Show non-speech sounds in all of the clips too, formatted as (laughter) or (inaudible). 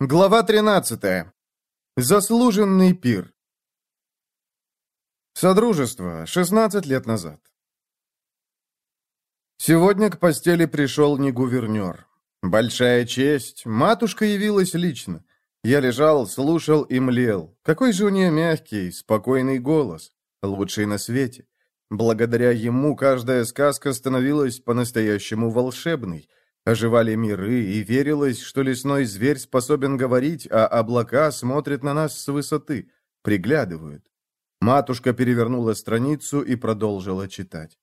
Глава 13. Заслуженный пир. Содружество. 16 лет назад. Сегодня к постели пришел не гувернер. Большая честь. Матушка явилась лично. Я лежал, слушал и млел. Какой же у нее мягкий, спокойный голос. Лучший на свете. Благодаря ему каждая сказка становилась по-настоящему волшебной. Оживали миры, и верилось, что лесной зверь способен говорить, а облака смотрят на нас с высоты, приглядывают. Матушка перевернула страницу и продолжила читать.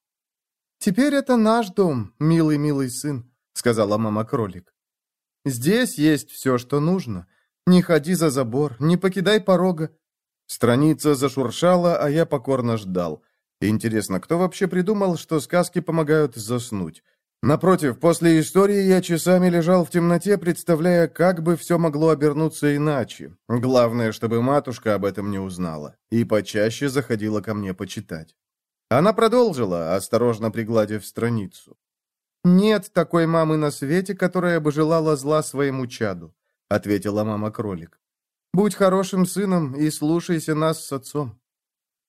«Теперь это наш дом, милый-милый сын», — сказала мама-кролик. «Здесь есть все, что нужно. Не ходи за забор, не покидай порога». Страница зашуршала, а я покорно ждал. Интересно, кто вообще придумал, что сказки помогают заснуть? Напротив, после истории я часами лежал в темноте, представляя, как бы все могло обернуться иначе. Главное, чтобы матушка об этом не узнала. И почаще заходила ко мне почитать. Она продолжила, осторожно пригладив страницу. «Нет такой мамы на свете, которая бы желала зла своему чаду», — ответила мама-кролик. «Будь хорошим сыном и слушайся нас с отцом».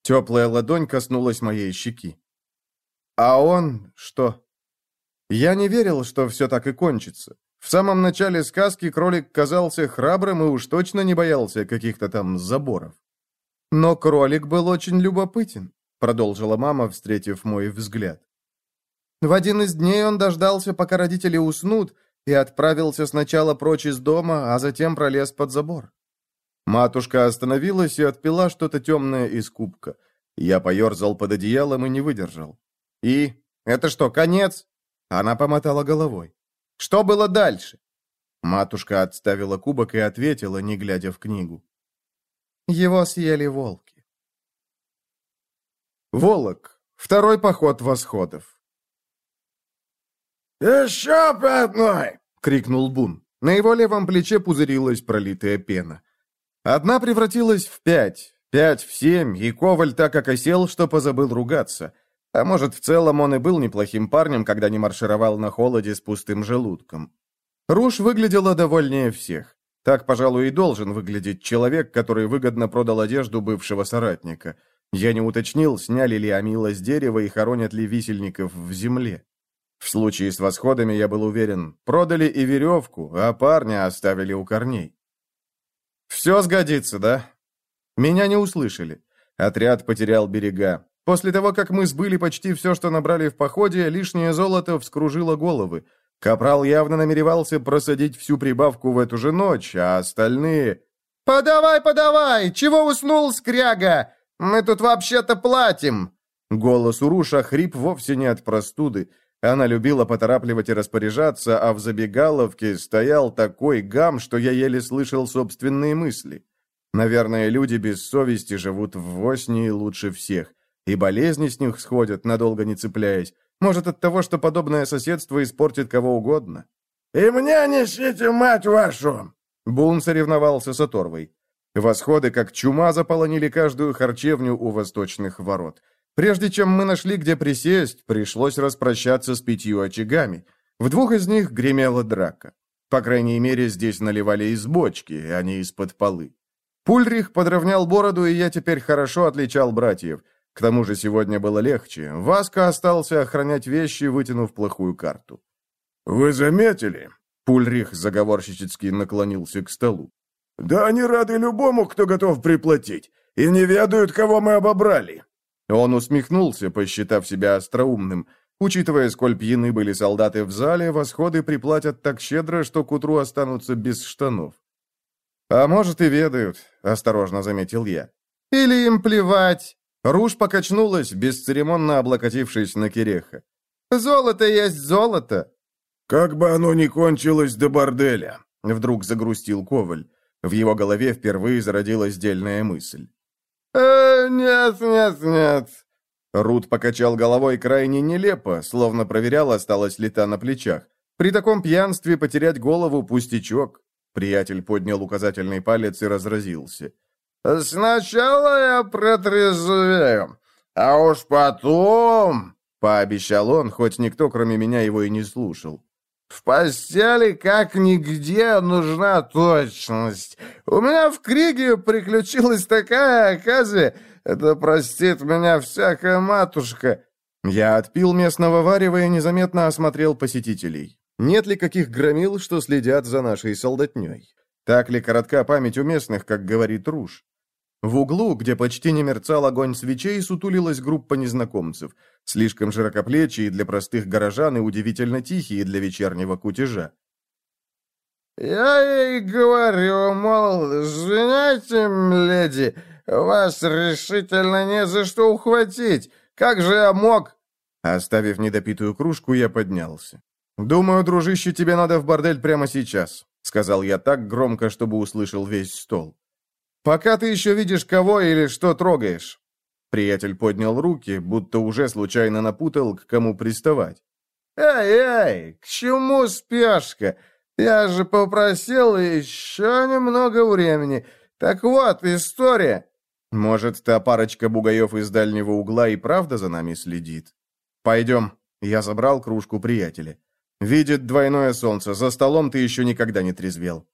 Теплая ладонь коснулась моей щеки. «А он что?» Я не верил, что все так и кончится. В самом начале сказки кролик казался храбрым и уж точно не боялся каких-то там заборов. «Но кролик был очень любопытен», — продолжила мама, встретив мой взгляд. В один из дней он дождался, пока родители уснут, и отправился сначала прочь из дома, а затем пролез под забор. Матушка остановилась и отпила что-то темное из кубка. Я поерзал под одеялом и не выдержал. «И? Это что, конец?» Она помотала головой. «Что было дальше?» Матушка отставила кубок и ответила, не глядя в книгу. «Его съели волки». Волок. Второй поход восходов. «Еще по одной!» — крикнул Бун. На его левом плече пузырилась пролитая пена. Одна превратилась в пять, пять в семь, и Коваль так окосел, что позабыл ругаться — а может, в целом он и был неплохим парнем, когда не маршировал на холоде с пустым желудком. Руш выглядела довольнее всех. Так, пожалуй, и должен выглядеть человек, который выгодно продал одежду бывшего соратника. Я не уточнил, сняли ли Амила с дерева и хоронят ли висельников в земле. В случае с восходами я был уверен, продали и веревку, а парня оставили у корней. «Все сгодится, да?» Меня не услышали. Отряд потерял берега. После того, как мы сбыли почти все, что набрали в походе, лишнее золото вскружило головы. Капрал явно намеревался просадить всю прибавку в эту же ночь, а остальные... «Подавай, подавай! Чего уснул, скряга? Мы тут вообще-то платим!» Голос Уруша хрип вовсе не от простуды. Она любила поторапливать и распоряжаться, а в забегаловке стоял такой гам, что я еле слышал собственные мысли. Наверное, люди без совести живут в Воснии лучше всех. И болезни с них сходят, надолго не цепляясь. Может, от того, что подобное соседство испортит кого угодно. «И мне несите, мать вашу!» Бун соревновался с Оторвой. Восходы, как чума, заполонили каждую харчевню у восточных ворот. Прежде чем мы нашли, где присесть, пришлось распрощаться с пятью очагами. В двух из них гремела драка. По крайней мере, здесь наливали из бочки, а не из-под полы. Пульрих подровнял бороду, и я теперь хорошо отличал братьев – к тому же сегодня было легче. Васка остался охранять вещи, вытянув плохую карту. «Вы заметили?» Пульрих заговорщически наклонился к столу. «Да они рады любому, кто готов приплатить, и не ведают, кого мы обобрали». Он усмехнулся, посчитав себя остроумным. Учитывая, сколь пьяны были солдаты в зале, восходы приплатят так щедро, что к утру останутся без штанов. «А может, и ведают», — осторожно заметил я. «Или им плевать», Руж покачнулась, бесцеремонно облокотившись на Киреха. «Золото есть золото!» «Как бы оно ни кончилось до борделя!» Вдруг загрустил Коваль. В его голове впервые зародилась дельная мысль. «Э, нет, нет, нет!» Рут покачал головой крайне нелепо, словно проверял, осталась ли та на плечах. При таком пьянстве потерять голову пустячок. Приятель поднял указательный палец и разразился. «Сначала я протрезвею, а уж потом...» — пообещал он, хоть никто, кроме меня, его и не слушал. В постели как нигде нужна точность. У меня в Криге приключилась такая оказия, это простит меня всякая матушка». Я отпил местного варева и незаметно осмотрел посетителей. Нет ли каких громил, что следят за нашей солдатней? Так ли коротка память у местных, как говорит Руж? В углу, где почти не мерцал огонь свечей, сутулилась группа незнакомцев, слишком широкоплечие для простых горожан и удивительно тихие для вечернего кутежа. «Я ей говорю, мол, извиняйте, леди, вас решительно не за что ухватить. Как же я мог?» Оставив недопитую кружку, я поднялся. «Думаю, дружище, тебе надо в бордель прямо сейчас», — сказал я так громко, чтобы услышал весь стол. «Пока ты еще видишь кого или что трогаешь». Приятель поднял руки, будто уже случайно напутал, к кому приставать. «Эй-эй, к чему спешка? Я же попросил еще немного времени. Так вот, история. Может, та парочка бугаев из дальнего угла и правда за нами следит? Пойдем. Я забрал кружку приятеля. Видит двойное солнце, за столом ты еще никогда не трезвел.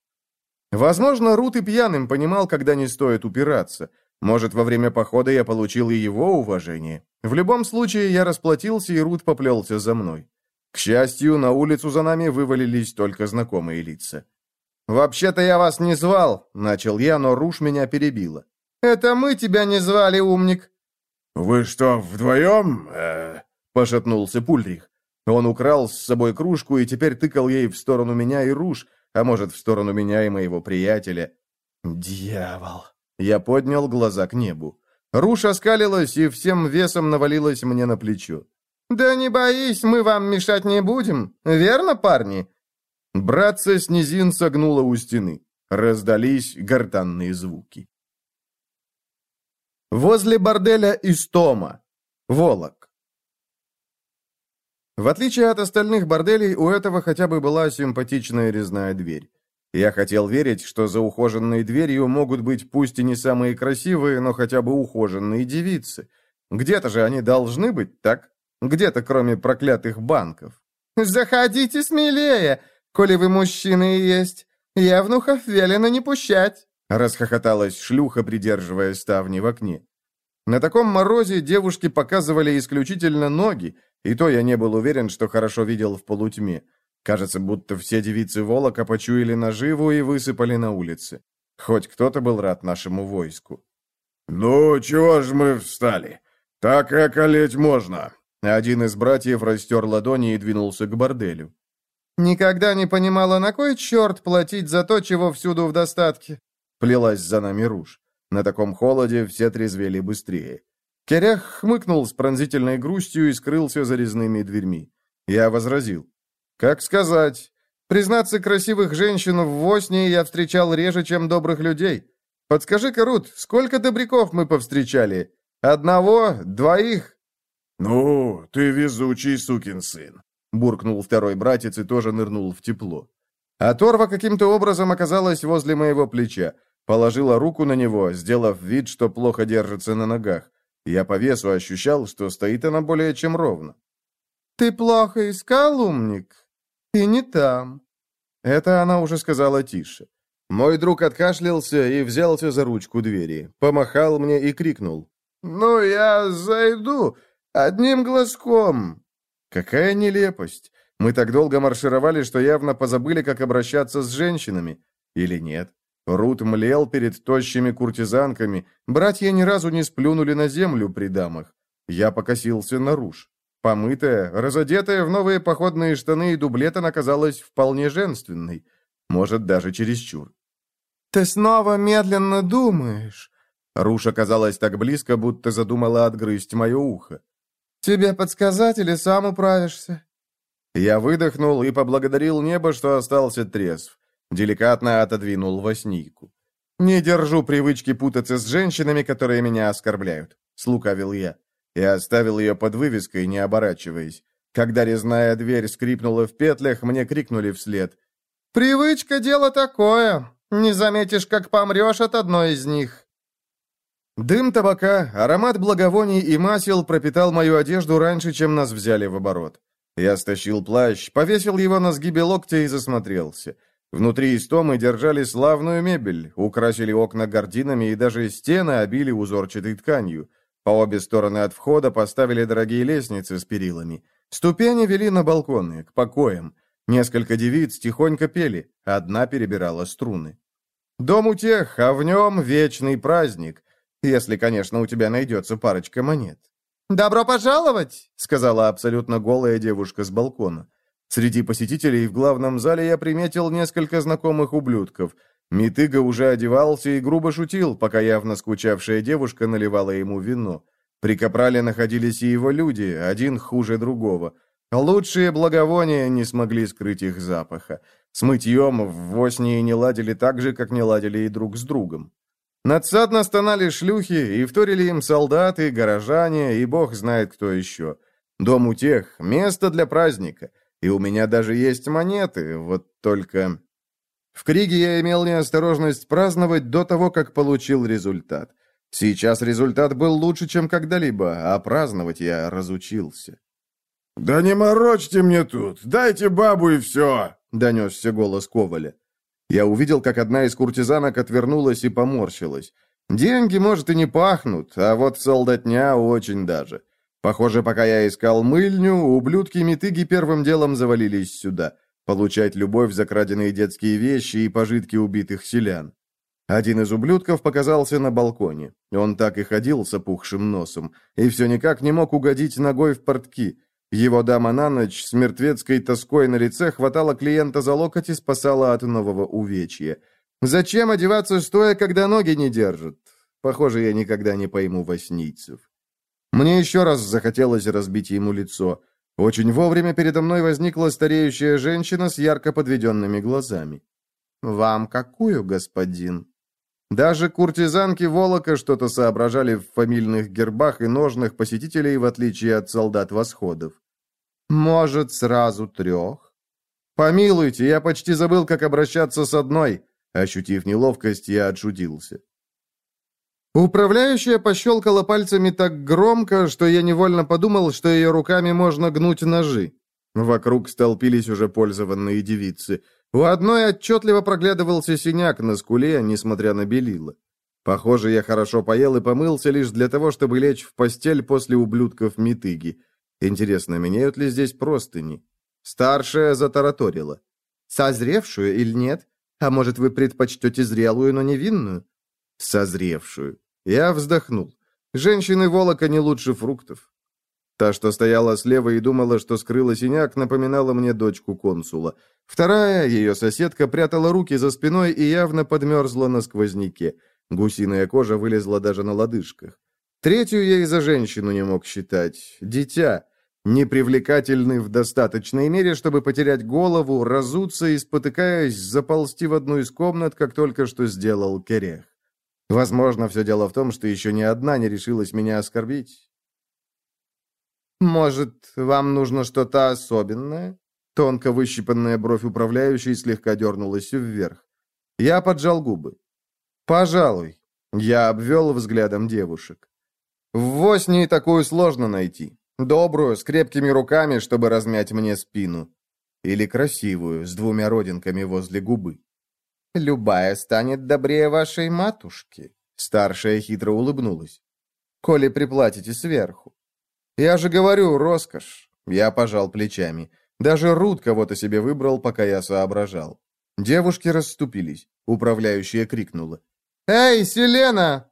Возможно, Рут и пьяным понимал, когда не стоит упираться. Может, во время похода я получил и его уважение. В любом случае, я расплатился, и Рут поплелся за мной. К счастью, на улицу за нами вывалились только знакомые лица. «Вообще-то я вас не звал», — начал я, но Руш меня перебила. «Это мы тебя не звали, умник». «Вы что, вдвоем?» э... — пошатнулся Пульрих. Он украл с собой кружку и теперь тыкал ей в сторону меня и Руж, а может, в сторону меня и моего приятеля. «Дьявол!» Я поднял глаза к небу. Руж оскалилась и всем весом навалилась мне на плечо. «Да не боись, мы вам мешать не будем. Верно, парни?» Братца с низин согнула у стены. Раздались гортанные звуки. Возле борделя Истома. Волок. В отличие от остальных борделей, у этого хотя бы была симпатичная резная дверь. Я хотел верить, что за ухоженной дверью могут быть пусть и не самые красивые, но хотя бы ухоженные девицы. Где-то же они должны быть, так? Где-то, кроме проклятых банков. «Заходите смелее, коли вы мужчины и есть. Явнухов велено не пущать», — расхохоталась шлюха, придерживая ставни в окне. На таком морозе девушки показывали исключительно ноги, и то я не был уверен, что хорошо видел в полутьме. Кажется, будто все девицы Волока почуяли наживу и высыпали на улице. Хоть кто-то был рад нашему войску. «Ну, чего ж мы встали? Так и околеть можно!» Один из братьев растер ладони и двинулся к борделю. «Никогда не понимала, на кой черт платить за то, чего всюду в достатке?» Плелась за нами Руж. На таком холоде все трезвели быстрее. Керях хмыкнул с пронзительной грустью и скрылся за резными дверьми. Я возразил. «Как сказать? Признаться, красивых женщин в Восне я встречал реже, чем добрых людей. Подскажи-ка, Рут, сколько добряков мы повстречали? Одного? Двоих?» «Ну, ты везучий сукин сын», — буркнул второй братец и тоже нырнул в тепло. А Торва каким-то образом оказалась возле моего плеча, положила руку на него, сделав вид, что плохо держится на ногах. Я по весу ощущал, что стоит она более чем ровно. «Ты плохо искал, умник? Ты не там». Это она уже сказала тише. Мой друг откашлялся и взялся за ручку двери, помахал мне и крикнул. «Ну, я зайду одним глазком». Какая нелепость. Мы так долго маршировали, что явно позабыли, как обращаться с женщинами. Или нет? Рут млел перед тощими куртизанками, братья ни разу не сплюнули на землю при дамах. Я покосился на руж. Помытая, разодетая в новые походные штаны и дублет, она казалась вполне женственной. Может, даже чересчур. «Ты снова медленно думаешь?» Руж оказалась так близко, будто задумала отгрызть мое ухо. «Тебе подсказать или сам управишься?» Я выдохнул и поблагодарил небо, что остался трезв. Деликатно отодвинул восьмику. «Не держу привычки путаться с женщинами, которые меня оскорбляют», — слукавил я. И оставил ее под вывеской, не оборачиваясь. Когда резная дверь скрипнула в петлях, мне крикнули вслед. «Привычка — дело такое. Не заметишь, как помрешь от одной из них». Дым табака, аромат благовоний и масел пропитал мою одежду раньше, чем нас взяли в оборот. Я стащил плащ, повесил его на сгибе локтя и засмотрелся. Внутри истомы держали славную мебель, украсили окна гардинами и даже стены обили узорчатой тканью. По обе стороны от входа поставили дорогие лестницы с перилами. Ступени вели на балконы, к покоям. Несколько девиц тихонько пели, одна перебирала струны. Дом у тех, а в нем вечный праздник, если, конечно, у тебя найдется парочка монет. «Добро пожаловать!» — сказала абсолютно голая девушка с балкона. Среди посетителей в главном зале я приметил несколько знакомых ублюдков. Митыга уже одевался и грубо шутил, пока явно скучавшая девушка наливала ему вино. При Капрале находились и его люди, один хуже другого. Лучшие благовония не смогли скрыть их запаха. С мытьем в Воснии не ладили так же, как не ладили и друг с другом. Надсадно стонали шлюхи, и вторили им солдаты, горожане, и бог знает кто еще. Дом у тех — место для праздника, и у меня даже есть монеты, вот только... В Криге я имел неосторожность праздновать до того, как получил результат. Сейчас результат был лучше, чем когда-либо, а праздновать я разучился. «Да не морочьте мне тут! Дайте бабу и все!» — донесся голос Коваля. Я увидел, как одна из куртизанок отвернулась и поморщилась. Деньги, может, и не пахнут, а вот солдатня очень даже. Похоже, пока я искал мыльню, ублюдки-метыги первым делом завалились сюда, получать любовь за краденные детские вещи и пожитки убитых селян. Один из ублюдков показался на балконе. Он так и ходил с опухшим носом, и все никак не мог угодить ногой в портки. Его дама на ночь с мертвецкой тоской на лице хватала клиента за локоть и спасала от нового увечья. Зачем одеваться стоя, когда ноги не держат? Похоже, я никогда не пойму воснийцев. Мне еще раз захотелось разбить ему лицо. Очень вовремя передо мной возникла стареющая женщина с ярко подведенными глазами. «Вам какую, господин?» Даже куртизанки Волока что-то соображали в фамильных гербах и ножных посетителей, в отличие от солдат-восходов. Может, сразу трех? Помилуйте, я почти забыл, как обращаться с одной. Ощутив неловкость, я отшутился. Управляющая пощелкала пальцами так громко, что я невольно подумал, что ее руками можно гнуть ножи. Вокруг столпились уже пользованные девицы. У одной отчетливо проглядывался синяк на скуле, несмотря на белила. Похоже, я хорошо поел и помылся лишь для того, чтобы лечь в постель после ублюдков Митыги. Интересно, меняют ли здесь простыни? Старшая затараторила. Созревшую или нет? А может, вы предпочтете зрелую, но невинную? Созревшую. Я вздохнул. Женщины Волока не лучше фруктов. Та, что стояла слева и думала, что скрыла синяк, напоминала мне дочку консула. Вторая, ее соседка, прятала руки за спиной и явно подмерзла на сквозняке. Гусиная кожа вылезла даже на лодыжках. Третью я и за женщину не мог считать. Дитя непривлекательны в достаточной мере, чтобы потерять голову, разуться и, спотыкаясь, заползти в одну из комнат, как только что сделал Керех. Возможно, все дело в том, что еще ни одна не решилась меня оскорбить. «Может, вам нужно что-то особенное?» Тонко выщипанная бровь управляющей слегка дернулась вверх. Я поджал губы. «Пожалуй». Я обвел взглядом девушек. «В Воснии такую сложно найти. Добрую, с крепкими руками, чтобы размять мне спину. Или красивую, с двумя родинками возле губы. Любая станет добрее вашей матушки. Старшая хитро улыбнулась. Коли приплатите сверху. Я же говорю, роскошь. Я пожал плечами. Даже Рут кого-то себе выбрал, пока я соображал. Девушки расступились. Управляющая крикнула. «Эй, Селена!»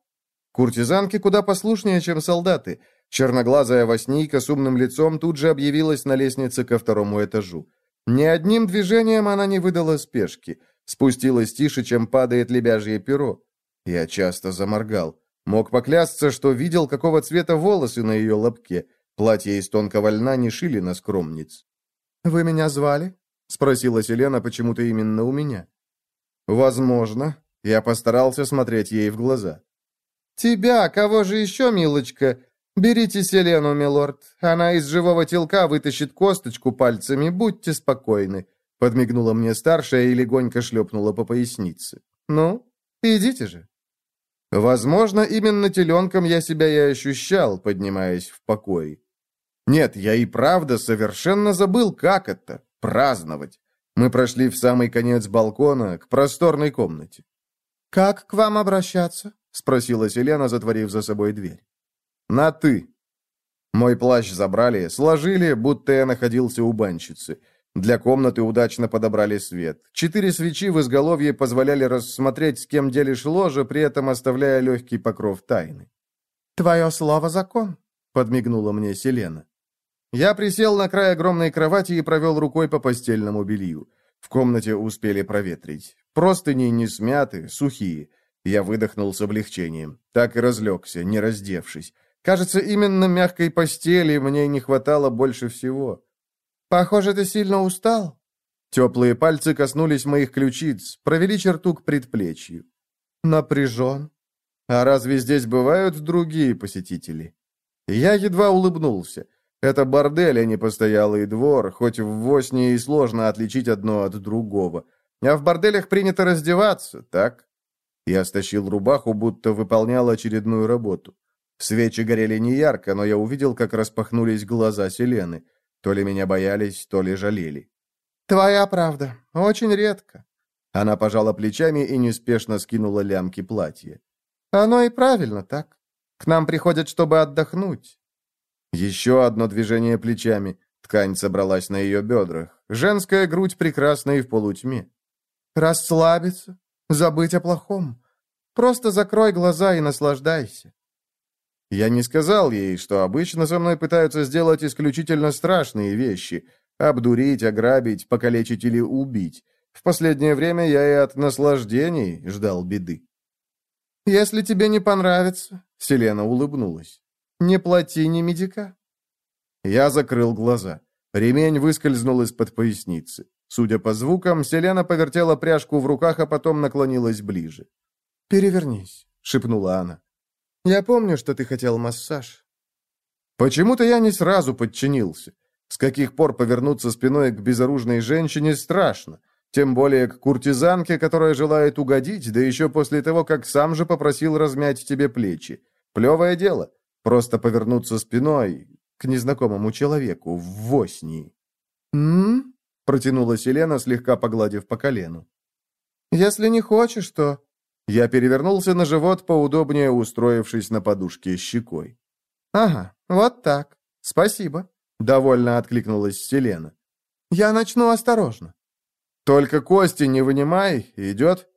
Куртизанки куда послушнее, чем солдаты. Черноглазая воснийка с умным лицом тут же объявилась на лестнице ко второму этажу. Ни одним движением она не выдала спешки. Спустилась тише, чем падает лебяжье перо. Я часто заморгал. Мог поклясться, что видел, какого цвета волосы на ее лобке. Платье из тонкого льна не шили на скромниц. «Вы меня звали?» — спросила Селена почему-то именно у меня. «Возможно». Я постарался смотреть ей в глаза. «Тебя, кого же еще, милочка? «Берите Селену, милорд. Она из живого телка вытащит косточку пальцами, будьте спокойны», — подмигнула мне старшая и легонько шлепнула по пояснице. «Ну, идите же». Возможно, именно теленком я себя и ощущал, поднимаясь в покой. Нет, я и правда совершенно забыл, как это — праздновать. Мы прошли в самый конец балкона, к просторной комнате. «Как к вам обращаться?» — спросила Селена, затворив за собой дверь. «На «ты». Мой плащ забрали, сложили, будто я находился у банщицы. Для комнаты удачно подобрали свет. Четыре свечи в изголовье позволяли рассмотреть, с кем делишь ложе, при этом оставляя легкий покров тайны. «Твое слово — закон», — подмигнула мне Селена. Я присел на край огромной кровати и провел рукой по постельному белью. В комнате успели проветрить. Простыни не смяты, сухие. Я выдохнул с облегчением. Так и разлегся, не раздевшись. Кажется, именно мягкой постели мне не хватало больше всего. «Похоже, ты сильно устал?» Теплые пальцы коснулись моих ключиц, провели черту к предплечью. «Напряжен?» «А разве здесь бывают другие посетители?» Я едва улыбнулся. Это бордель, а не постоялый двор, хоть в Восне и сложно отличить одно от другого. А в борделях принято раздеваться, так? Я стащил рубаху, будто выполнял очередную работу. Свечи горели неярко, но я увидел, как распахнулись глаза Селены. То ли меня боялись, то ли жалели. «Твоя правда. Очень редко». Она пожала плечами и неспешно скинула лямки платья. «Оно и правильно так. К нам приходят, чтобы отдохнуть. Еще одно движение плечами. Ткань собралась на ее бедрах. Женская грудь прекрасна и в полутьме. Расслабиться, забыть о плохом. Просто закрой глаза и наслаждайся. Я не сказал ей, что обычно со мной пытаются сделать исключительно страшные вещи. Обдурить, ограбить, покалечить или убить. В последнее время я и от наслаждений ждал беды. «Если тебе не понравится», — Селена улыбнулась. Не плати ни медика. Я закрыл глаза. Ремень выскользнул из-под поясницы. Судя по звукам, Селена повертела пряжку в руках, а потом наклонилась ближе. «Перевернись», — шепнула она. «Я помню, что ты хотел массаж». Почему-то я не сразу подчинился. С каких пор повернуться спиной к безоружной женщине страшно. Тем более к куртизанке, которая желает угодить, да еще после того, как сам же попросил размять тебе плечи. Плевое дело. Просто повернуться спиной к незнакомому человеку в Воснии. «М-м-м?» протянула Селена, слегка погладив по колену. «Если не хочешь, то...» Я перевернулся на живот, поудобнее устроившись на подушке щекой. «Ага, вот так. Спасибо», — довольно откликнулась Селена. «Я начну осторожно». «Только кости не вынимай, идет?»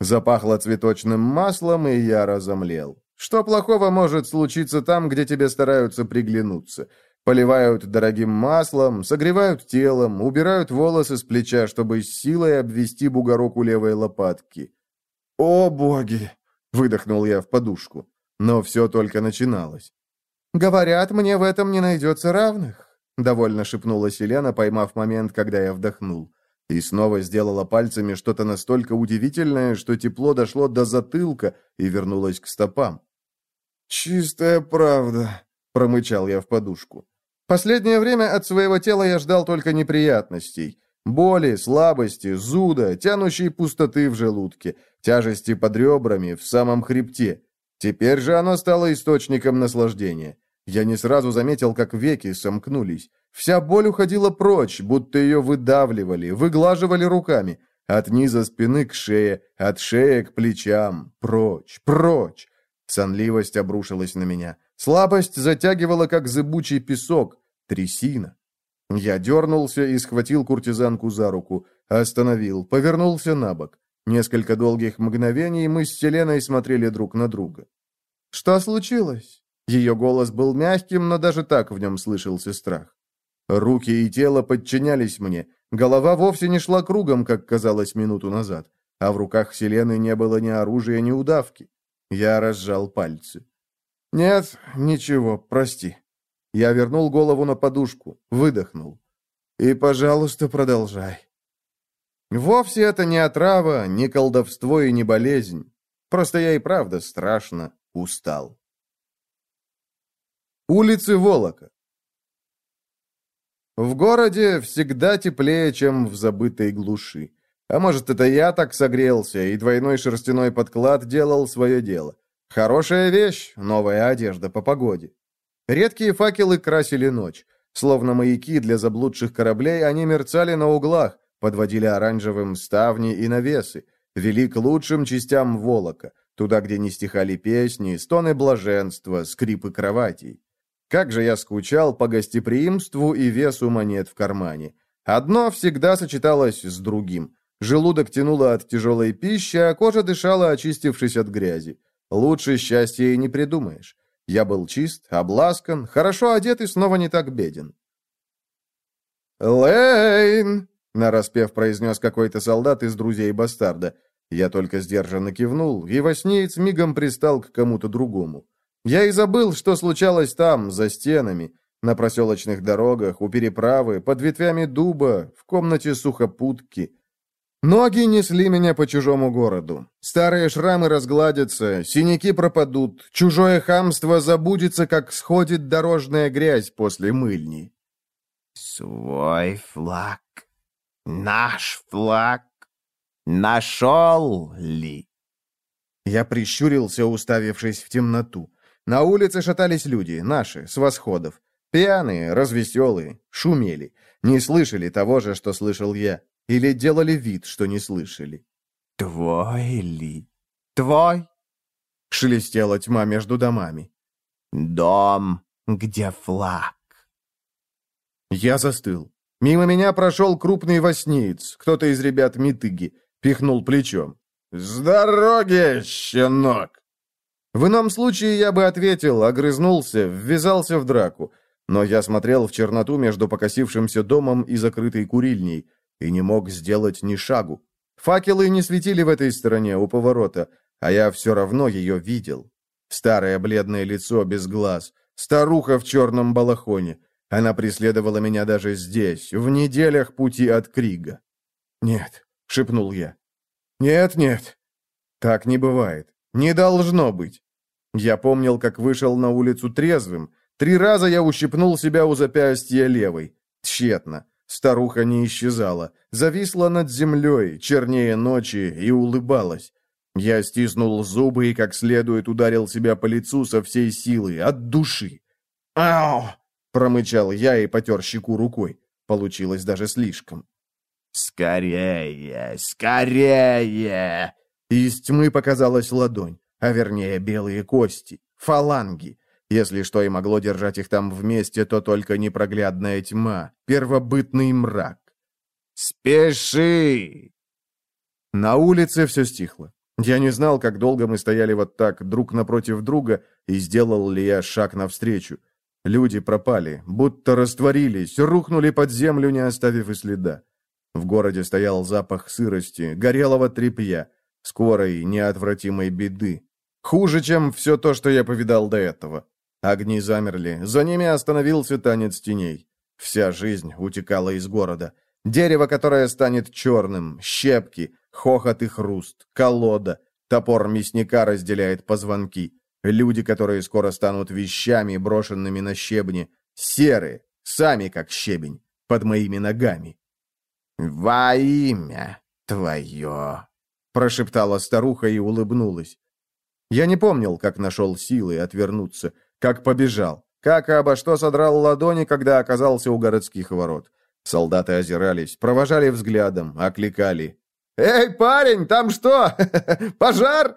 Запахло цветочным маслом, и я разомлел. Что плохого может случиться там, где тебе стараются приглянуться? Поливают дорогим маслом, согревают телом, убирают волосы с плеча, чтобы с силой обвести бугорок у левой лопатки. «О, боги!» — выдохнул я в подушку. Но все только начиналось. «Говорят, мне в этом не найдется равных», — довольно шепнула Селена, поймав момент, когда я вдохнул. И снова сделала пальцами что-то настолько удивительное, что тепло дошло до затылка и вернулось к стопам. «Чистая правда», — промычал я в подушку. Последнее время от своего тела я ждал только неприятностей. Боли, слабости, зуда, тянущей пустоты в желудке, тяжести под ребрами, в самом хребте. Теперь же оно стало источником наслаждения. Я не сразу заметил, как веки сомкнулись. Вся боль уходила прочь, будто ее выдавливали, выглаживали руками. От низа спины к шее, от шеи к плечам. Прочь, прочь. Сонливость обрушилась на меня. Слабость затягивала, как зыбучий песок, трясина. Я дернулся и схватил куртизанку за руку, остановил, повернулся на бок. Несколько долгих мгновений мы с Селеной смотрели друг на друга. «Что случилось?» Ее голос был мягким, но даже так в нем слышался страх. Руки и тело подчинялись мне. Голова вовсе не шла кругом, как казалось минуту назад. А в руках Селены не было ни оружия, ни удавки. Я разжал пальцы. «Нет, ничего, прости». Я вернул голову на подушку, выдохнул. «И, пожалуйста, продолжай». Вовсе это не отрава, не колдовство и не болезнь. Просто я и правда страшно устал. Улицы Волока. В городе всегда теплее, чем в забытой глуши. А может, это я так согрелся, и двойной шерстяной подклад делал свое дело. Хорошая вещь, новая одежда по погоде. Редкие факелы красили ночь. Словно маяки для заблудших кораблей, они мерцали на углах, подводили оранжевым ставни и навесы, вели к лучшим частям Волока, туда, где не стихали песни, стоны блаженства, скрипы кроватей. Как же я скучал по гостеприимству и весу монет в кармане. Одно всегда сочеталось с другим. Желудок тянуло от тяжелой пищи, а кожа дышала, очистившись от грязи. Лучше счастья и не придумаешь. Я был чист, обласкан, хорошо одет и снова не так беден. «Лейн!» — нараспев произнес какой-то солдат из друзей бастарда. Я только сдержанно кивнул, и воснеец мигом пристал к кому-то другому. Я и забыл, что случалось там, за стенами, на проселочных дорогах, у переправы, под ветвями дуба, в комнате сухопутки. Ноги несли меня по чужому городу. Старые шрамы разгладятся, синяки пропадут, чужое хамство забудется, как сходит дорожная грязь после мыльни. «Свой флаг, наш флаг, нашел ли?» Я прищурился, уставившись в темноту. На улице шатались люди, наши, с восходов. Пьяные, развеселые, шумели. Не слышали того же, что слышал я. Или делали вид, что не слышали. «Твой ли? Твой?» Шелестела тьма между домами. «Дом, где флаг?» Я застыл. Мимо меня прошел крупный воснеец, кто-то из ребят Митыги, пихнул плечом. «С дороги, щенок!» В ином случае я бы ответил, огрызнулся, ввязался в драку. Но я смотрел в черноту между покосившимся домом и закрытой курильней и не мог сделать ни шагу. Факелы не светили в этой стороне, у поворота, а я все равно ее видел. Старое бледное лицо без глаз, старуха в черном балахоне. Она преследовала меня даже здесь, в неделях пути от Крига. «Нет», — шепнул я. «Нет, нет. Так не бывает. Не должно быть. Я помнил, как вышел на улицу трезвым. Три раза я ущипнул себя у запястья левой. Тщетно. Старуха не исчезала. Зависла над землей, чернее ночи, и улыбалась. Я стиснул зубы и как следует ударил себя по лицу со всей силы, от души. «Ау!» — промычал я и потер щеку рукой. Получилось даже слишком. «Скорее! Скорее!» Из тьмы показалась ладонь, а вернее белые кости, фаланги. Если что и могло держать их там вместе, то только непроглядная тьма, первобытный мрак. «Спеши!» На улице все стихло. Я не знал, как долго мы стояли вот так, друг напротив друга, и сделал ли я шаг навстречу. Люди пропали, будто растворились, рухнули под землю, не оставив и следа. В городе стоял запах сырости, горелого тряпья, скорой, неотвратимой беды. Хуже, чем все то, что я повидал до этого. Огни замерли, за ними остановился танец теней. Вся жизнь утекала из города. Дерево, которое станет черным, щепки, хохот и хруст, колода, топор мясника разделяет позвонки. Люди, которые скоро станут вещами, брошенными на щебни, серые, сами как щебень, под моими ногами. «Во имя твое!» прошептала старуха и улыбнулась. Я не помнил, как нашел силы отвернуться, как побежал, как и обо что содрал ладони, когда оказался у городских ворот. Солдаты озирались, провожали взглядом, окликали. «Эй, парень, там что? (laughs) Пожар?»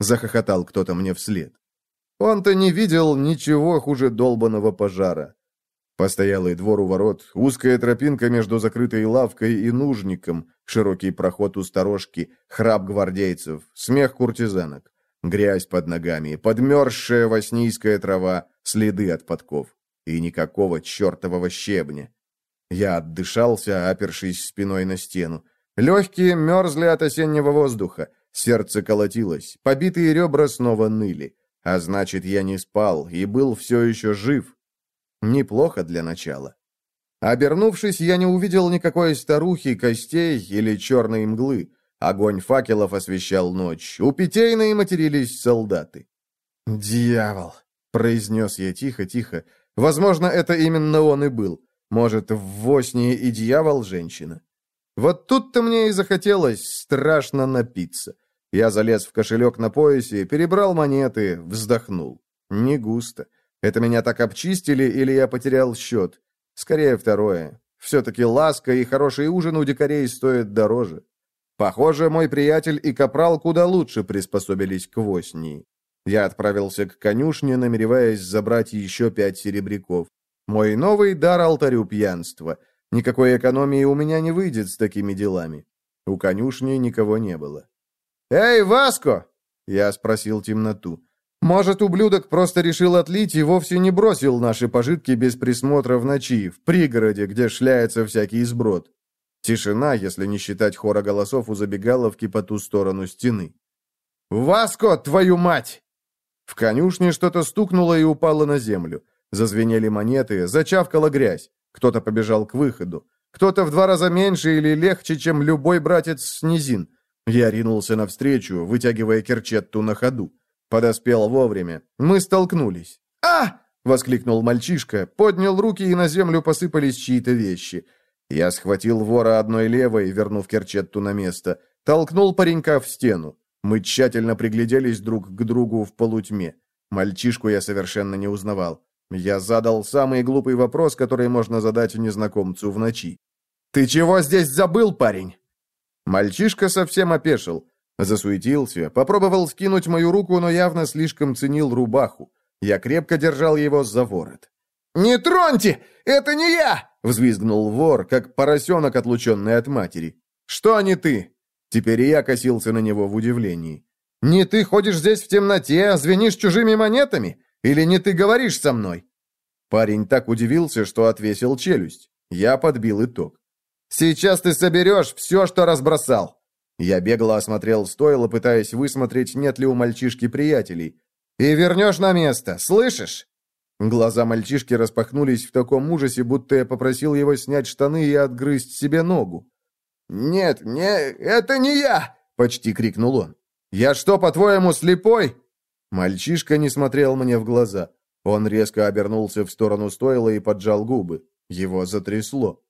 Захохотал кто-то мне вслед. Он-то не видел ничего хуже долбанного пожара. Постоялый двор у ворот, узкая тропинка между закрытой лавкой и нужником, широкий проход у сторожки, храп гвардейцев, смех куртизанок, грязь под ногами, подмерзшая воснийская трава, следы от подков. И никакого чертового щебня. Я отдышался, опершись спиной на стену. Легкие мерзли от осеннего воздуха, сердце колотилось, побитые ребра снова ныли. А значит, я не спал и был все еще жив, Неплохо для начала. Обернувшись, я не увидел никакой старухи, костей или черной мглы. Огонь факелов освещал ночь. У питейной матерились солдаты. «Дьявол!» — произнес я тихо-тихо. Возможно, это именно он и был. Может, в Воснии и дьявол женщина. Вот тут-то мне и захотелось страшно напиться. Я залез в кошелек на поясе, перебрал монеты, вздохнул. Не густо. Это меня так обчистили или я потерял счет? Скорее второе. Все-таки ласка и хороший ужин у дикарей стоят дороже. Похоже, мой приятель и капрал куда лучше приспособились к воснии. Я отправился к конюшне, намереваясь забрать еще пять серебряков. Мой новый дар алтарю пьянства. Никакой экономии у меня не выйдет с такими делами. У конюшни никого не было. «Эй, Васко!» — я спросил темноту. «Может, ублюдок просто решил отлить и вовсе не бросил наши пожитки без присмотра в ночи, в пригороде, где шляется всякий сброд?» Тишина, если не считать хора голосов у забегаловки по ту сторону стены. «Васко, твою мать!» В конюшне что-то стукнуло и упало на землю. Зазвенели монеты, зачавкала грязь. Кто-то побежал к выходу. Кто-то в два раза меньше или легче, чем любой братец с низин. Я ринулся навстречу, вытягивая керчетту на ходу. Подоспел вовремя. Мы столкнулись. «А!» — воскликнул мальчишка, поднял руки, и на землю посыпались чьи-то вещи. Я схватил вора одной левой, вернув керчетту на место. Толкнул паренька в стену. Мы тщательно пригляделись друг к другу в полутьме. Мальчишку я совершенно не узнавал. Я задал самый глупый вопрос, который можно задать незнакомцу в ночи. «Ты чего здесь забыл, парень?» Мальчишка совсем опешил. Засуетился, попробовал скинуть мою руку, но явно слишком ценил рубаху. Я крепко держал его за ворот. «Не троньте! Это не я!» — взвизгнул вор, как поросенок, отлученный от матери. «Что не ты?» Теперь я косился на него в удивлении. «Не ты ходишь здесь в темноте, а звенишь чужими монетами? Или не ты говоришь со мной?» Парень так удивился, что отвесил челюсть. Я подбил итог. «Сейчас ты соберешь все, что разбросал!» Я бегло осмотрел стойло, пытаясь высмотреть, нет ли у мальчишки приятелей. «И вернешь на место, слышишь?» Глаза мальчишки распахнулись в таком ужасе, будто я попросил его снять штаны и отгрызть себе ногу. «Нет, не, это не я!» — почти крикнул он. «Я что, по-твоему, слепой?» Мальчишка не смотрел мне в глаза. Он резко обернулся в сторону стойла и поджал губы. Его затрясло.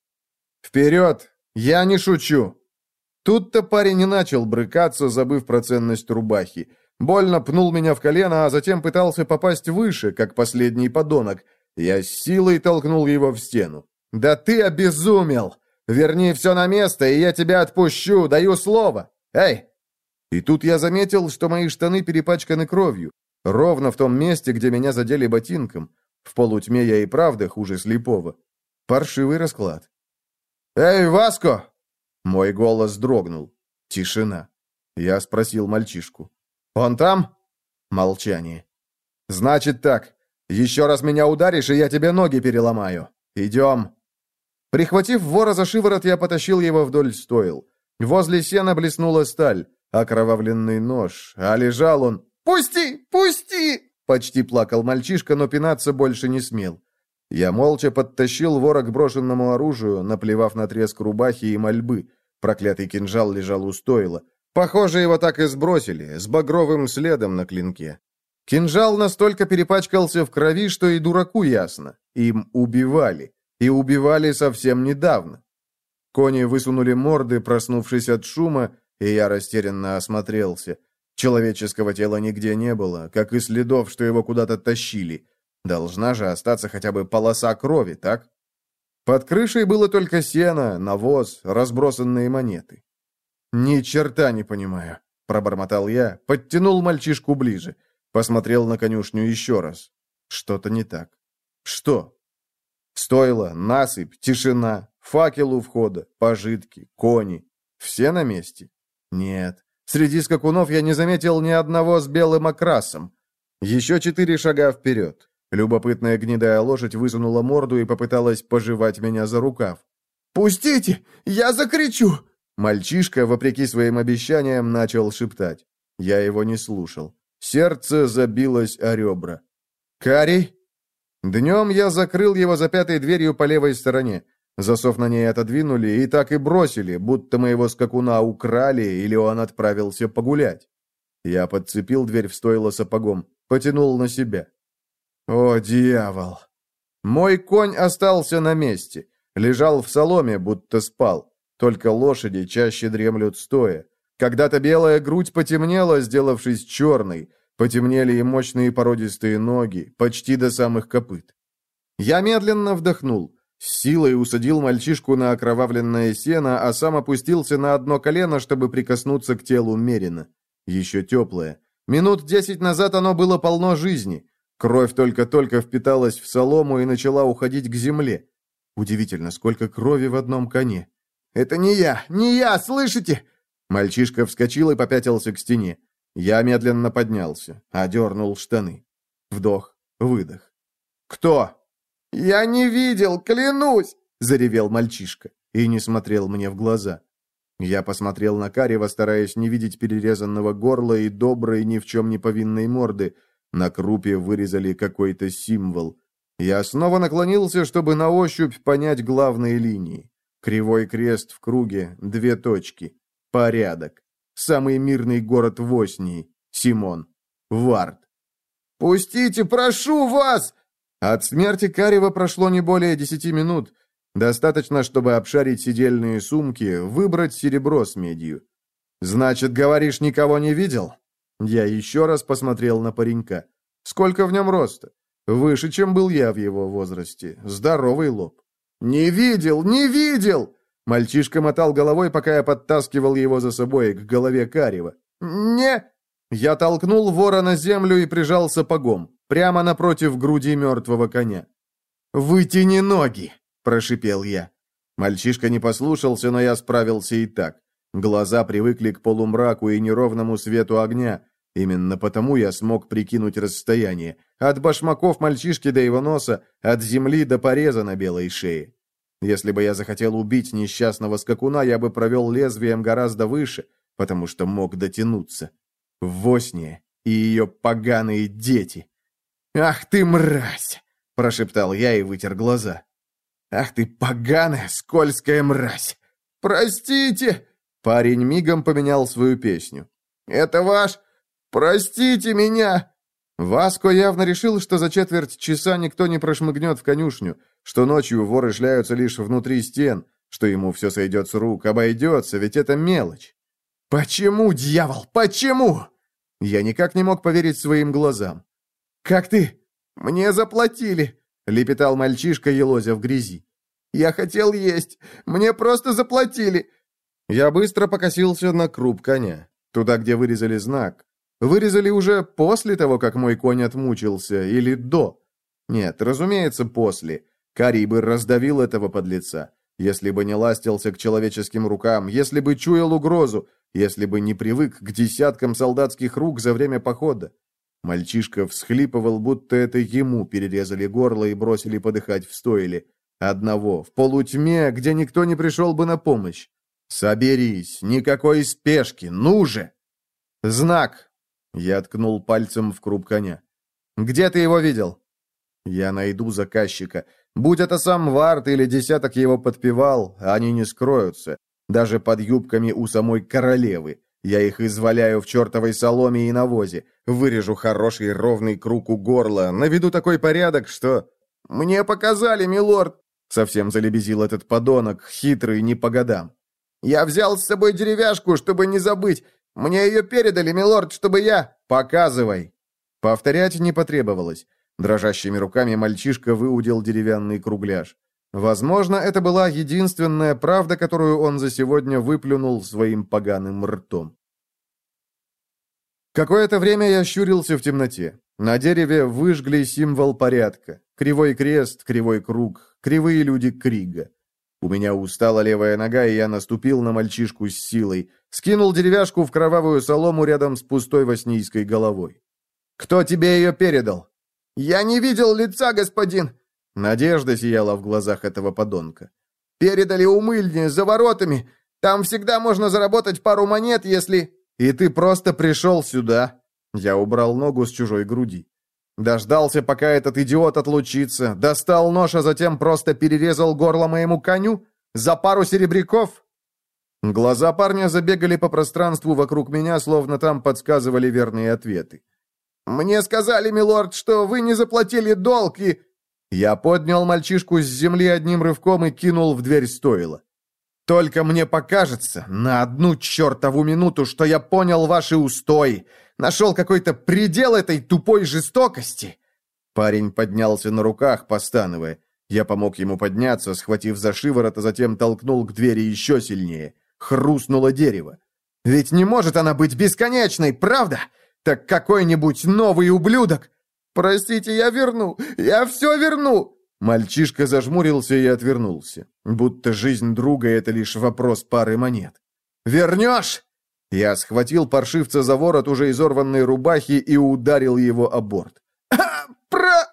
«Вперед! Я не шучу!» Тут-то парень не начал брыкаться, забыв про ценность рубахи. Больно пнул меня в колено, а затем пытался попасть выше, как последний подонок. Я с силой толкнул его в стену. «Да ты обезумел! Верни все на место, и я тебя отпущу, даю слово! Эй, и тут я заметил, что мои штаны перепачканы кровью. Ровно в том месте, где меня задели ботинком. В полутьме я и правда хуже слепого. Паршивый расклад. «Эй, Васко!» Мой голос дрогнул. Тишина. Я спросил мальчишку. «Он там?» Молчание. «Значит так. Еще раз меня ударишь, и я тебе ноги переломаю. Идем!» Прихватив вора за шиворот, я потащил его вдоль стоил. Возле сена блеснула сталь окровавленный нож, а лежал он... «Пусти! Пусти!» Почти плакал мальчишка, но пинаться больше не смел. Я молча подтащил вора к брошенному оружию, наплевав на треск рубахи и мольбы. Проклятый кинжал лежал у стойла. Похоже, его так и сбросили, с багровым следом на клинке. Кинжал настолько перепачкался в крови, что и дураку ясно. Им убивали. И убивали совсем недавно. Кони высунули морды, проснувшись от шума, и я растерянно осмотрелся. Человеческого тела нигде не было, как и следов, что его куда-то тащили. Должна же остаться хотя бы полоса крови, так? Под крышей было только сено, навоз, разбросанные монеты. «Ни черта не понимаю», — пробормотал я, подтянул мальчишку ближе, посмотрел на конюшню еще раз. Что-то не так. Что? Стоило, насыпь, тишина, факел у входа, пожитки, кони. Все на месте. Нет, среди скакунов я не заметил ни одного с белым окрасом. Еще четыре шага вперед. Любопытная гнедая лошадь высунула морду и попыталась пожевать меня за рукав. «Пустите! Я закричу!» Мальчишка, вопреки своим обещаниям, начал шептать. Я его не слушал. Сердце забилось о ребра. «Карий?» Днем я закрыл его за пятой дверью по левой стороне. Засов на ней отодвинули и так и бросили, будто моего скакуна украли или он отправился погулять. Я подцепил дверь в стойло сапогом, потянул на себя. О, дьявол! Мой конь остался на месте, лежал в соломе, будто спал. Только лошади чаще дремлют стоя. Когда-то белая грудь потемнела, сделавшись черной. потемнели и мощные породистые ноги, почти до самых копыт. Я медленно вдохнул, с силой усадил мальчишку на окровавленное сено, а сам опустился на одно колено, чтобы прикоснуться к телу Мерина. Еще теплое. Минут десять назад оно было полно жизни. Кровь только-только впиталась в солому и начала уходить к земле. Удивительно, сколько крови в одном коне. «Это не я! Не я! Слышите?» Мальчишка вскочил и попятился к стене. Я медленно поднялся, одернул штаны. Вдох, выдох. «Кто?» «Я не видел, клянусь!» — заревел мальчишка и не смотрел мне в глаза. Я посмотрел на Карева, стараясь не видеть перерезанного горла и доброй, ни в чем не повинной морды. На крупе вырезали какой-то символ. Я снова наклонился, чтобы на ощупь понять главные линии. Кривой крест в круге, две точки. Порядок. Самый мирный город в Оснии. Симон. Вард. «Пустите, прошу вас!» От смерти Карева прошло не более десяти минут. Достаточно, чтобы обшарить сидельные сумки, выбрать серебро с медью. «Значит, говоришь, никого не видел?» Я еще раз посмотрел на паренька. «Сколько в нем роста?» Выше, чем был я в его возрасте. Здоровый лоб. «Не видел! Не видел!» Мальчишка мотал головой, пока я подтаскивал его за собой к голове Карева. «Не...» Я толкнул вора на землю и прижал сапогом, прямо напротив груди мертвого коня. «Вытяни ноги!» – прошипел я. Мальчишка не послушался, но я справился и так. Глаза привыкли к полумраку и неровному свету огня, Именно потому я смог прикинуть расстояние. От башмаков мальчишки до его носа, от земли до пореза на белой шее. Если бы я захотел убить несчастного скакуна, я бы провел лезвием гораздо выше, потому что мог дотянуться. Восния и ее поганые дети. «Ах ты, мразь!» – прошептал я и вытер глаза. «Ах ты, поганая, скользкая мразь! Простите!» Парень мигом поменял свою песню. «Это ваш «Простите меня!» Васко явно решил, что за четверть часа никто не прошмыгнет в конюшню, что ночью воры шляются лишь внутри стен, что ему все сойдет с рук, обойдется, ведь это мелочь. «Почему, дьявол, почему?» Я никак не мог поверить своим глазам. «Как ты?» «Мне заплатили», — лепетал мальчишка, елозя в грязи. «Я хотел есть. Мне просто заплатили». Я быстро покосился на круп коня, туда, где вырезали знак, Вырезали уже после того, как мой конь отмучился, или до? Нет, разумеется, после. Карибы раздавил этого подлеца. Если бы не ластился к человеческим рукам, если бы чуял угрозу, если бы не привык к десяткам солдатских рук за время похода. Мальчишка всхлипывал, будто это ему перерезали горло и бросили подыхать в стойле. Одного, в полутьме, где никто не пришел бы на помощь. «Соберись, никакой спешки, ну же!» «Знак!» Я ткнул пальцем в круп коня. «Где ты его видел?» «Я найду заказчика. Будь это сам Варт или десяток его подпевал, они не скроются. Даже под юбками у самой королевы. Я их изваляю в чертовой соломе и навозе. Вырежу хороший ровный круг у горла. Наведу такой порядок, что...» «Мне показали, милорд!» Совсем залебезил этот подонок, хитрый не по годам. «Я взял с собой деревяшку, чтобы не забыть. Мне ее передали, милорд, чтобы я...» «Показывай!» Повторять не потребовалось. Дрожащими руками мальчишка выудил деревянный кругляш. Возможно, это была единственная правда, которую он за сегодня выплюнул своим поганым ртом. Какое-то время я щурился в темноте. На дереве выжгли символ порядка. Кривой крест, кривой круг, кривые люди Крига. У меня устала левая нога, и я наступил на мальчишку с силой. Скинул деревяшку в кровавую солому рядом с пустой воснийской головой. «Кто тебе ее передал?» «Я не видел лица, господин!» Надежда сияла в глазах этого подонка. «Передали умыльни, за воротами. Там всегда можно заработать пару монет, если...» «И ты просто пришел сюда?» Я убрал ногу с чужой груди. Дождался, пока этот идиот отлучится, достал нож, а затем просто перерезал горло моему коню? За пару серебряков?» Глаза парня забегали по пространству вокруг меня, словно там подсказывали верные ответы. «Мне сказали, милорд, что вы не заплатили долг и...» Я поднял мальчишку с земли одним рывком и кинул в дверь стойла. «Только мне покажется, на одну чертову минуту, что я понял ваши устои, Нашел какой-то предел этой тупой жестокости!» Парень поднялся на руках, постановая. Я помог ему подняться, схватив за шиворот, а затем толкнул к двери еще сильнее. Хрустнуло дерево. «Ведь не может она быть бесконечной, правда? Так какой-нибудь новый ублюдок!» «Простите, я верну! Я все верну!» Мальчишка зажмурился и отвернулся. Будто жизнь друга — это лишь вопрос пары монет. «Вернешь?» Я схватил паршивца за ворот уже изорванной рубахи и ударил его о борт. «Про...»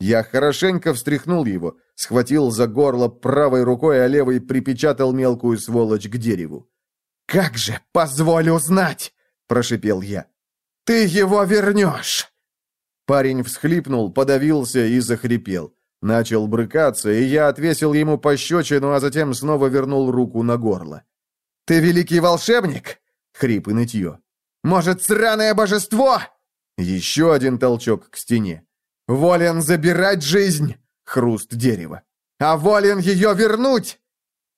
Я хорошенько встряхнул его, схватил за горло правой рукой, а левой припечатал мелкую сволочь к дереву. «Как же, позволь узнать!» – прошипел я. «Ты его вернешь!» Парень всхлипнул, подавился и захрипел. Начал брыкаться, и я отвесил ему пощечину, а затем снова вернул руку на горло. «Ты великий волшебник?» — хрип и нытье. «Может, сраное божество?» Еще один толчок к стене. «Волен забирать жизнь!» — хруст дерева. «А волен ее вернуть!»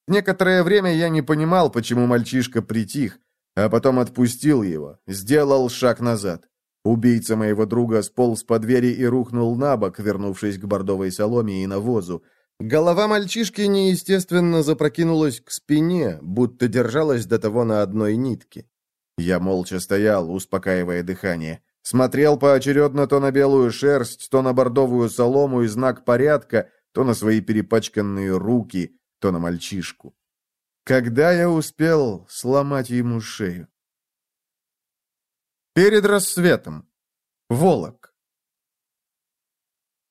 Некоторое время я не понимал, почему мальчишка притих, а потом отпустил его, сделал шаг назад. Убийца моего друга сполз по двери и рухнул на бок, вернувшись к бордовой соломе и навозу. Голова мальчишки неестественно запрокинулась к спине, будто держалась до того на одной нитке. Я молча стоял, успокаивая дыхание. Смотрел поочередно то на белую шерсть, то на бордовую солому и знак порядка, то на свои перепачканные руки, то на мальчишку. Когда я успел сломать ему шею? Перед рассветом. Волок.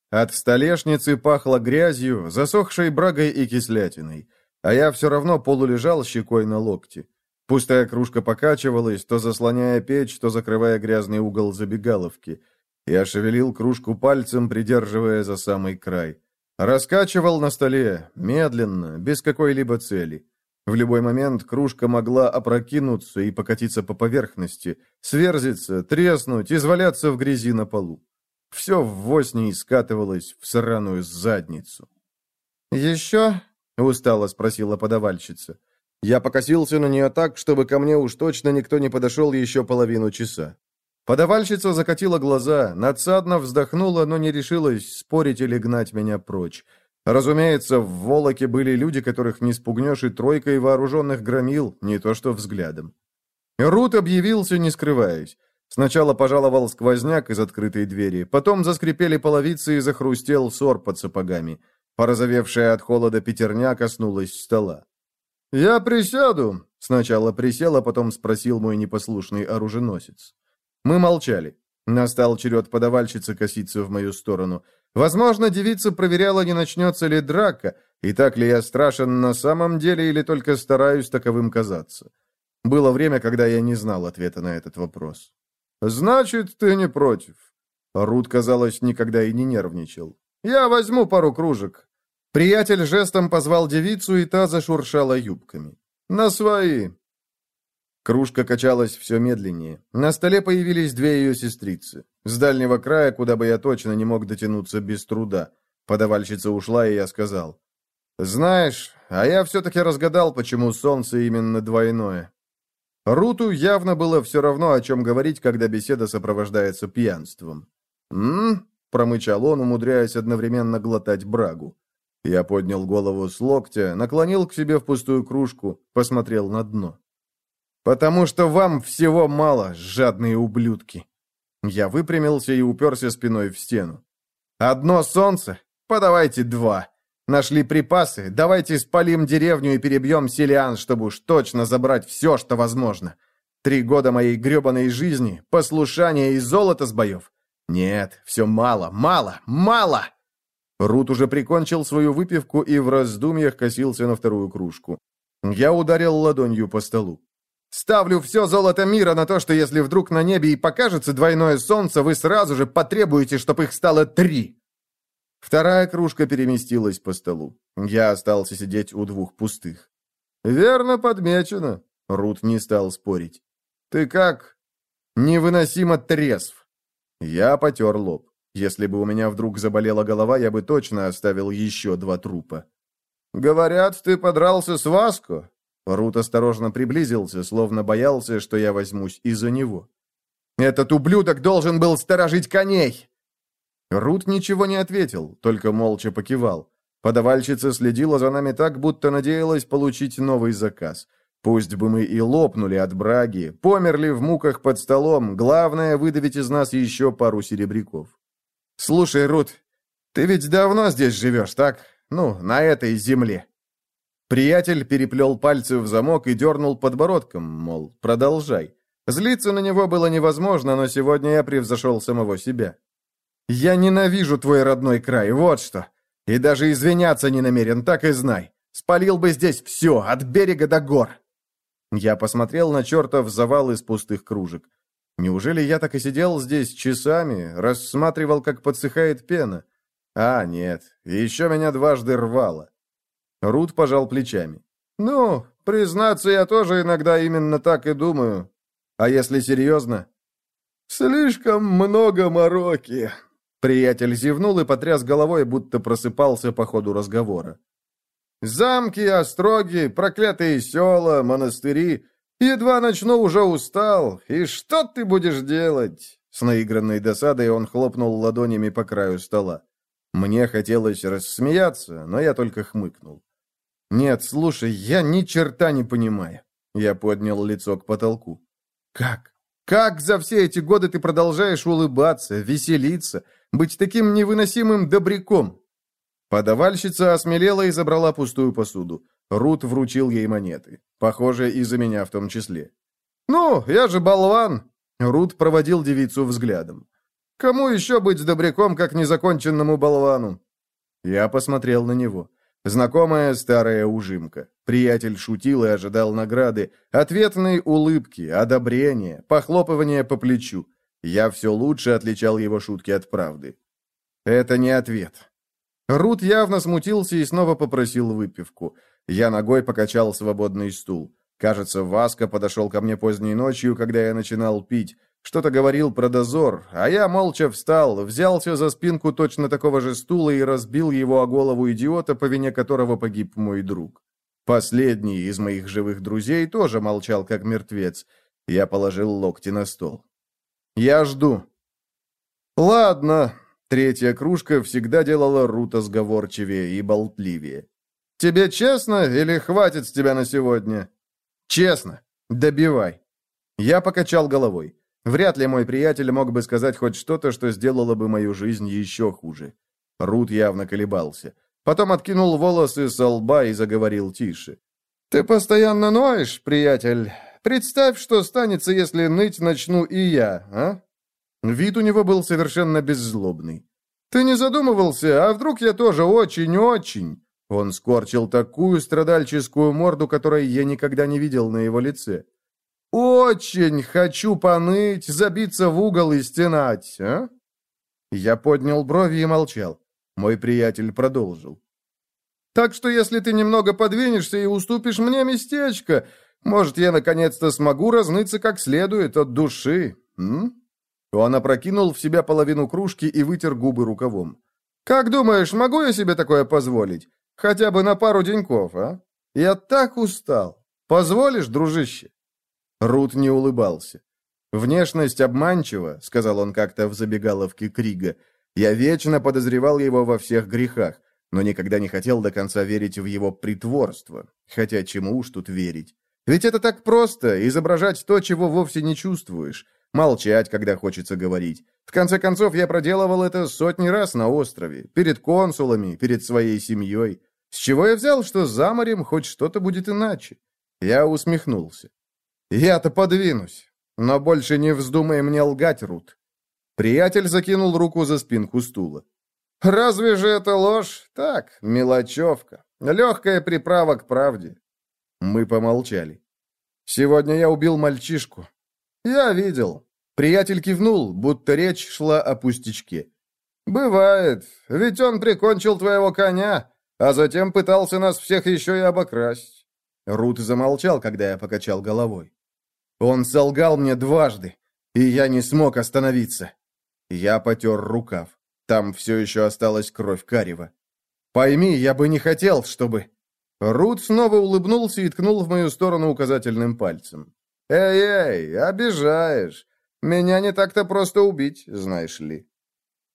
От столешницы пахло грязью, засохшей брагой и кислятиной, а я все равно полулежал щекой на локте. Пустая кружка покачивалась, то заслоняя печь, то закрывая грязный угол забегаловки. Я шевелил кружку пальцем, придерживая за самый край. Раскачивал на столе, медленно, без какой-либо цели. В любой момент кружка могла опрокинуться и покатиться по поверхности, сверзиться, треснуть, изваляться в грязи на полу. Все в восне скатывалось в сраную задницу. «Еще?» — устало спросила подавальщица. Я покосился на нее так, чтобы ко мне уж точно никто не подошел еще половину часа. Подавальщица закатила глаза, надсадно вздохнула, но не решилась спорить или гнать меня прочь. Разумеется, в Волоке были люди, которых не спугнешь и тройкой вооруженных громил, не то что взглядом. Рут объявился, не скрываясь. Сначала пожаловал сквозняк из открытой двери, потом заскрипели половицы и захрустел сор под сапогами. Порозовевшая от холода пятерня коснулась стола. «Я присяду!» Сначала присел, а потом спросил мой непослушный оруженосец. Мы молчали. Настал черед подавальщицы коситься в мою сторону. Возможно, девица проверяла, не начнется ли драка, и так ли я страшен на самом деле, или только стараюсь таковым казаться. Было время, когда я не знал ответа на этот вопрос. «Значит, ты не против?» Рут, казалось, никогда и не нервничал. «Я возьму пару кружек». Приятель жестом позвал девицу, и та зашуршала юбками. «На свои». Кружка качалась все медленнее. На столе появились две ее сестрицы. С дальнего края, куда бы я точно не мог дотянуться без труда. Подавальщица ушла, и я сказал. «Знаешь, а я все-таки разгадал, почему солнце именно двойное». Руту явно было все равно, о чем говорить, когда беседа сопровождается пьянством. «М?», промычал он, умудряясь одновременно глотать брагу. Я поднял голову с локтя, наклонил к себе в пустую кружку, посмотрел на дно. «Потому что вам всего мало, жадные ублюдки!» Я выпрямился и уперся спиной в стену. «Одно солнце? Подавайте два. Нашли припасы? Давайте спалим деревню и перебьем селиан, чтобы уж точно забрать все, что возможно. Три года моей гребаной жизни, послушания и золото с боев? Нет, все мало, мало, мало!» Рут уже прикончил свою выпивку и в раздумьях косился на вторую кружку. Я ударил ладонью по столу. Ставлю все золото мира на то, что если вдруг на небе и покажется двойное солнце, вы сразу же потребуете, чтобы их стало три. Вторая кружка переместилась по столу. Я остался сидеть у двух пустых. «Верно подмечено», — Рут не стал спорить. «Ты как?» «Невыносимо трезв». Я потер лоб. Если бы у меня вдруг заболела голова, я бы точно оставил еще два трупа. «Говорят, ты подрался с Васко?» Рут осторожно приблизился, словно боялся, что я возьмусь из-за него. Этот ублюдок должен был сторожить коней!» Рут ничего не ответил, только молча покивал. Подавальщица следила за нами так, будто надеялась получить новый заказ. Пусть бы мы и лопнули от браги, померли в муках под столом, главное выдавить из нас еще пару серебряков. «Слушай, Рут, ты ведь давно здесь живешь, так? Ну, на этой земле». Приятель переплел пальцы в замок и дернул подбородком, мол, продолжай. Злиться на него было невозможно, но сегодня я превзошел самого себя. «Я ненавижу твой родной край, вот что. И даже извиняться не намерен, так и знай. Спалил бы здесь все, от берега до гор». Я посмотрел на чертов завал из пустых кружек. Неужели я так и сидел здесь часами, рассматривал, как подсыхает пена? А, нет, еще меня дважды рвало. Рут пожал плечами. «Ну, признаться, я тоже иногда именно так и думаю. А если серьезно?» «Слишком много мороки». Приятель зевнул и потряс головой, будто просыпался по ходу разговора. «Замки, остроги, проклятые села, монастыри. Едва начну, уже устал. И что ты будешь делать?» С наигранной досадой он хлопнул ладонями по краю стола. Мне хотелось рассмеяться, но я только хмыкнул. «Нет, слушай, я ни черта не понимаю». Я поднял лицо к потолку. «Как? Как за все эти годы ты продолжаешь улыбаться, веселиться, быть таким невыносимым добряком?» Подавальщица осмелела и забрала пустую посуду. Рут вручил ей монеты. Похоже, и за меня в том числе. «Ну, я же болван!» Рут проводил девицу взглядом. «Кому еще быть добряком, как незаконченному болвану?» Я посмотрел на него. Знакомая старая ужимка. Приятель шутил и ожидал награды, ответной улыбки, одобрения, похлопывания по плечу. Я все лучше отличал его шутки от правды. Это не ответ. Рут явно смутился и снова попросил выпивку. Я ногой покачал свободный стул. Кажется, Васка подошел ко мне поздней ночью, когда я начинал пить. Что-то говорил про дозор, а я молча встал, взялся за спинку точно такого же стула и разбил его о голову идиота, по вине которого погиб мой друг. Последний из моих живых друзей тоже молчал, как мертвец. Я положил локти на стол. «Я жду». «Ладно». Третья кружка всегда делала Рута сговорчивее и болтливее. «Тебе честно или хватит с тебя на сегодня?» «Честно. Добивай». Я покачал головой. Вряд ли мой приятель мог бы сказать хоть что-то, что сделало бы мою жизнь еще хуже. Рут явно колебался. Потом откинул волосы со лба и заговорил тише. «Ты постоянно ноешь, приятель. Представь, что станется, если ныть начну и я, а?» Вид у него был совершенно беззлобный. «Ты не задумывался, а вдруг я тоже очень-очень...» Он скорчил такую страдальческую морду, которой я никогда не видел на его лице. Очень хочу поныть, забиться в угол и стенать, а? Я поднял брови и молчал. Мой приятель продолжил. Так что если ты немного подвинешься и уступишь мне местечко, может, я наконец-то смогу разныться как следует от души, м? Он опрокинул в себя половину кружки и вытер губы рукавом. «Как думаешь, могу я себе такое позволить? Хотя бы на пару деньков, а? Я так устал. Позволишь, дружище?» Рут не улыбался. «Внешность обманчива», — сказал он как-то в забегаловке Крига. «Я вечно подозревал его во всех грехах, но никогда не хотел до конца верить в его притворство. Хотя чему уж тут верить? Ведь это так просто — изображать то, чего вовсе не чувствуешь, молчать, когда хочется говорить. В конце концов, я проделывал это сотни раз на острове, перед консулами, перед своей семьей. С чего я взял, что за морем хоть что-то будет иначе? Я усмехнулся. «Я-то подвинусь. Но больше не вздумай мне лгать, Рут». Приятель закинул руку за спинку стула. «Разве же это ложь? Так, мелочевка. Легкая приправа к правде». Мы помолчали. «Сегодня я убил мальчишку». «Я видел». Приятель кивнул, будто речь шла о пустячке. «Бывает, ведь он прикончил твоего коня, а затем пытался нас всех еще и обокрасть». Рут замолчал, когда я покачал головой. Он солгал мне дважды, и я не смог остановиться. Я потер рукав. Там все еще осталась кровь Карева. Пойми, я бы не хотел, чтобы... Рут снова улыбнулся и ткнул в мою сторону указательным пальцем. «Эй-эй, обижаешь. Меня не так-то просто убить, знаешь ли.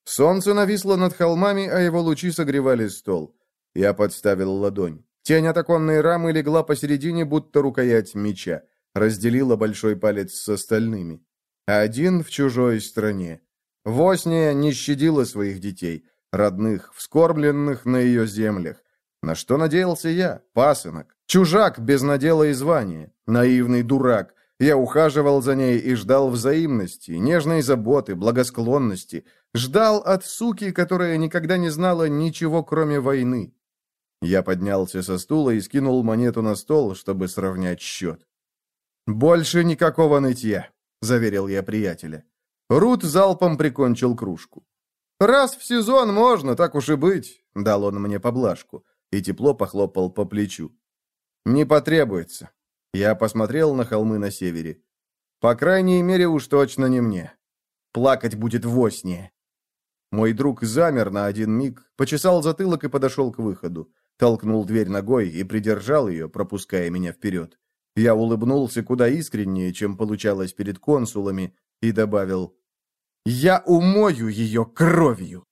Солнце нависло над холмами, а его лучи согревали стол. Я подставил ладонь. Тень от оконной рамы легла посередине, будто рукоять меча. Разделила большой палец с остальными. Один в чужой стране. Восния не щадила своих детей, родных, вскормленных на ее землях. На что надеялся я, пасынок? Чужак без надела и звания, наивный дурак. Я ухаживал за ней и ждал взаимности, нежной заботы, благосклонности. Ждал от суки, которая никогда не знала ничего, кроме войны. Я поднялся со стула и скинул монету на стол, чтобы сравнять счет. «Больше никакого нытья», — заверил я приятеля. Рут залпом прикончил кружку. «Раз в сезон можно, так уж и быть», — дал он мне поблажку, и тепло похлопал по плечу. «Не потребуется». Я посмотрел на холмы на севере. «По крайней мере, уж точно не мне. Плакать будет во сне». Мой друг замер на один миг, почесал затылок и подошел к выходу. Толкнул дверь ногой и придержал ее, пропуская меня вперед. Я улыбнулся куда искреннее, чем получалось перед консулами, и добавил «Я умою ее кровью!»